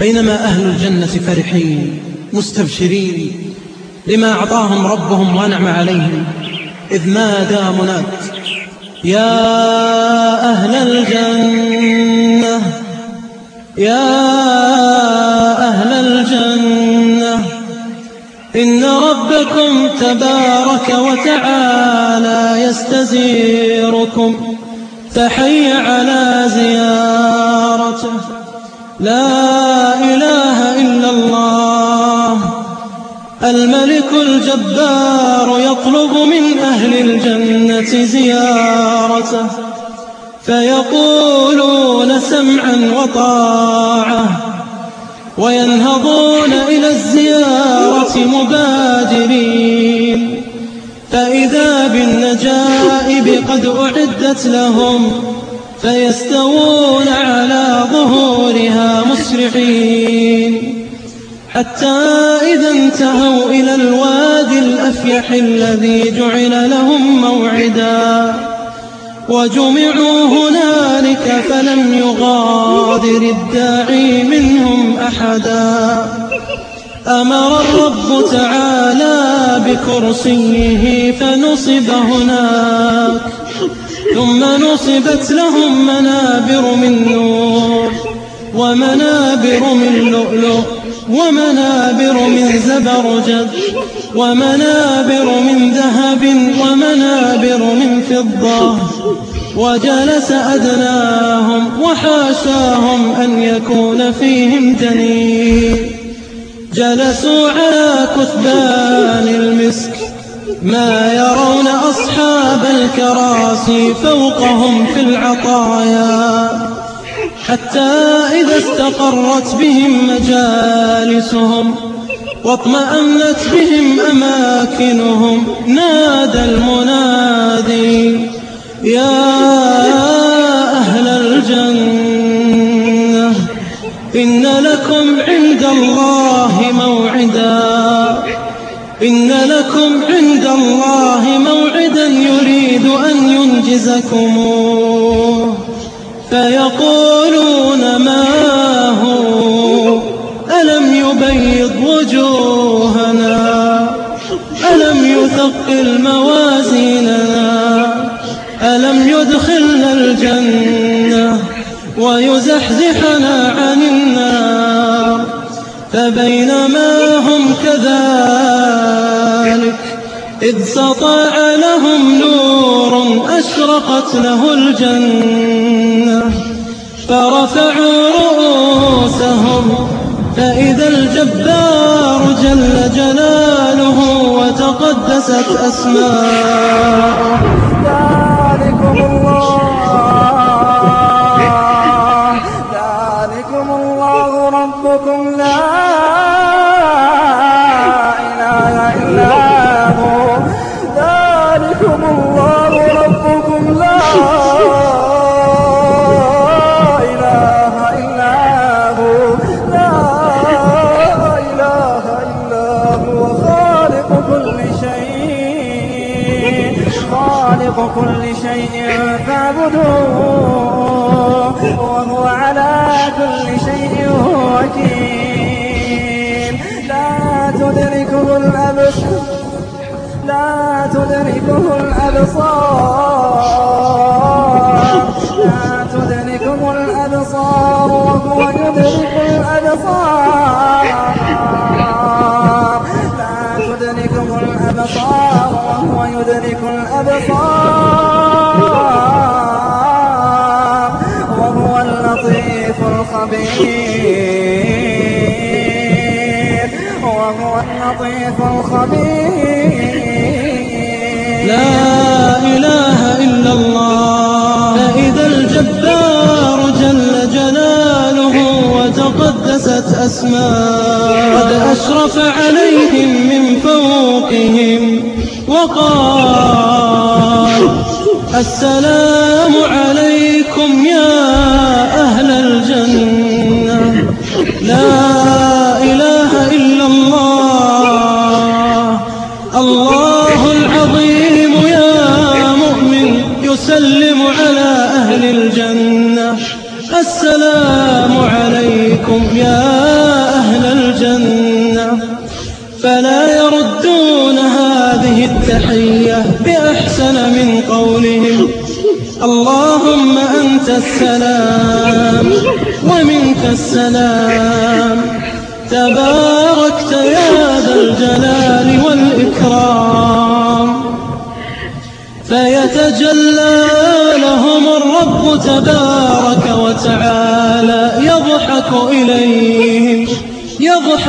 بينما أهل الجنة فرحين مستبشرين لما أعطاهم ربهم وأنعم عليهم إذ نادى مناد يا أهل الجنة يا أهل الجنة إن ربكم تبارك وتعالى يستزيركم فحي على زيارته. لا إله إلا الله. الملك الجبار يطلب من أهل الجنة زيارته فيقولون سمعا وطاعة وينهضون إلى الزيارة مبادرين. فإذا بالنجائب قد أعدت لهم فيستوون على ظهورها مسرعين حتى إذا انتهوا إلى الوادي الأفيح الذي جعل لهم موعدا. وجمعوا هنالك فلم يغادر الداعي منهم أحدا. أمر الرب تعالى بكرسيه فنصب هناك. ثم نصبت لهم منابر من نور ومنابر من لؤلؤ ومنابر من زبرجد ومنابر من ذهب ومنابر من فضة وجلس أدناهم وحاشاهم أن يكون فيهم دنيء جلسوا على كثبان المسك ما يرون أصحاب الكراسي فوقهم في العطايا. حتى إذا استقرت بهم مجالسهم واطمأنت بهم أماكنهم نادى المنادي يا أن ينجزكموه فيقولون ما هو؟ ألم يبيض وجوهنا؟ ألم يثقل موازيننا؟ ألم يدخلنا الجنة ويزحزحنا عن النار؟ فبينما هم كذلك إذ سطع لهم نور أشرقت له الجنة فرفعوا رؤوسهم فإذا الجبار جل جلاله وتقدست أسماؤه ذلكم الله. ذلكم الله ربكم. لا إله إلا هو خالق كل شيء فاعبدوه وهو على كل شيء وكيل. لا تدركه الأبصار. لا تدركه الأبصار وهو يدرك الأبصار. لا تدركه الأبصار. يدرك الأبصار وهو اللطيف الخبير وهو اللطيف الخبير. لا إله إلا الله. فإذا الجبار جل جلاله وتقدست أسماء قد أشرف عليهم من فوقهم قال السلام عليكم يا أهل الجنة. لا إله إلا الله. الله العظيم يا مؤمن يسلم على أهل الجنة. السلام عليكم يا أهل الجنة. فلا السلام ومنك السلام. تباركت يا ذا الجلال والإكرام. فيتجلى لهم الرب تبارك وتعالى يضحك إليهم يضحك